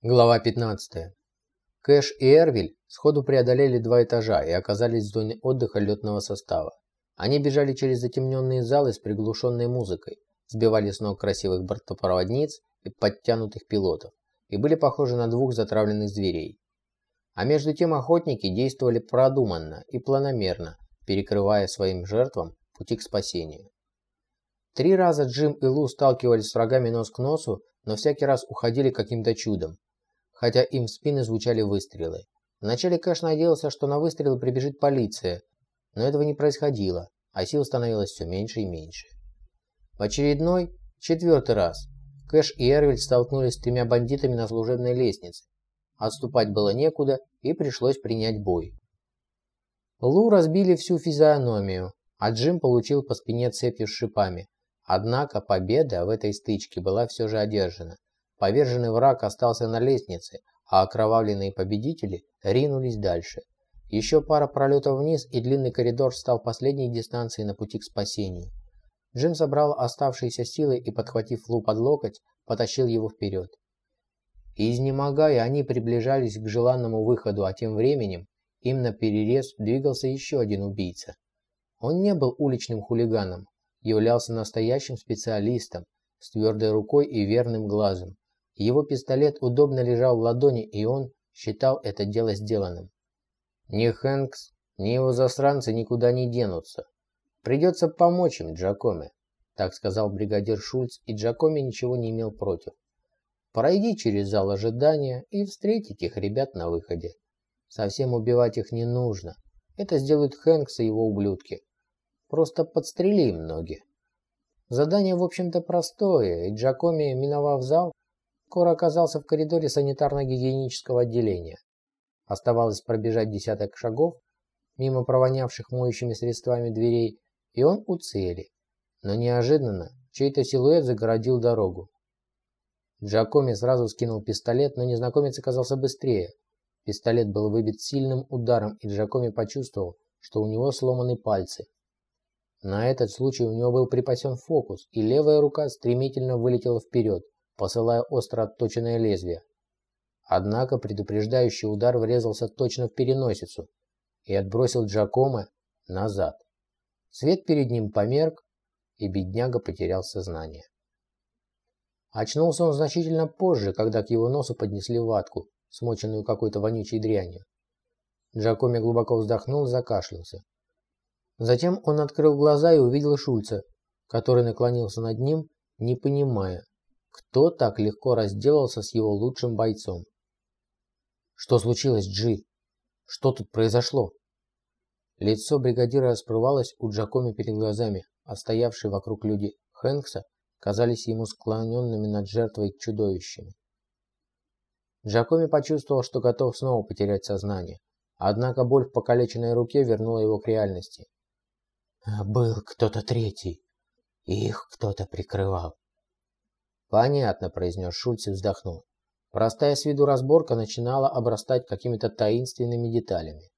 Глава 15. Кэш и Эрвиль сходу преодолели два этажа и оказались в зоне отдыха летного состава. Они бежали через затемненные залы с приглушенной музыкой, сбивали с ног красивых бортопроводниц и подтянутых пилотов, и были похожи на двух затравленных зверей. А между тем охотники действовали продуманно и планомерно, перекрывая своим жертвам пути к спасению. Три раза Джим и Лу сталкивались с врагами нос к носу, но всякий раз уходили каким-то чудом, хотя им в спины звучали выстрелы. Вначале Кэш надеялся, что на выстрелы прибежит полиция, но этого не происходило, а сил становилось все меньше и меньше. В очередной, четвертый раз, Кэш и Эрвиль столкнулись с тремя бандитами на служебной лестнице. Отступать было некуда, и пришлось принять бой. Лу разбили всю физиономию, а Джим получил по спине цепью с шипами. Однако победа в этой стычке была все же одержана. Поверженный враг остался на лестнице, а окровавленные победители ринулись дальше. Еще пара пролетов вниз, и длинный коридор стал последней дистанцией на пути к спасению. Джим собрал оставшиеся силы и, подхватив Лу под локоть, потащил его вперед. Изнемогая, они приближались к желанному выходу, а тем временем им на перерез двигался еще один убийца. Он не был уличным хулиганом, являлся настоящим специалистом, с твердой рукой и верным глазом. Его пистолет удобно лежал в ладони, и он считал это дело сделанным. Ни Хэнкс, ни его засранцы никуда не денутся. Придется помочь им, Джакоме, так сказал бригадир Шульц, и Джакоме ничего не имел против. Пройди через зал ожидания и встретить их ребят на выходе. Совсем убивать их не нужно. Это сделают Хэнкс и его ублюдки. Просто подстрели им ноги. Задание, в общем-то, простое, и Джакоми, миновав зал, скоро оказался в коридоре санитарно-гигиенического отделения. Оставалось пробежать десяток шагов, мимо провонявших моющими средствами дверей, и он у цели. Но неожиданно чей-то силуэт загородил дорогу. Джакоми сразу скинул пистолет, но незнакомец оказался быстрее. Пистолет был выбит сильным ударом, и Джакоми почувствовал, что у него сломаны пальцы. На этот случай у него был припасен фокус, и левая рука стремительно вылетела вперед, посылая остро отточенное лезвие. Однако предупреждающий удар врезался точно в переносицу и отбросил Джакомо назад. Свет перед ним померк, и бедняга потерял сознание. Очнулся он значительно позже, когда к его носу поднесли ватку, смоченную какой-то вонючей дрянью. Джакоми глубоко вздохнул и закашлялся. Затем он открыл глаза и увидел Шульца, который наклонился над ним, не понимая, кто так легко разделался с его лучшим бойцом? Что случилось, Джи? Что тут произошло? Лицо бригадира расплывалось у Джакоми перед глазами, а стоявшие вокруг люди Хэнкса казались ему склоненными над жертвой чудовищами. Джакоми почувствовал, что готов снова потерять сознание, однако боль в покалеченной руке вернула его к реальности. «Был кто-то третий, их кто-то прикрывал. «Понятно», – произнес Шульц и вздохнул. Простая с виду разборка начинала обрастать какими-то таинственными деталями.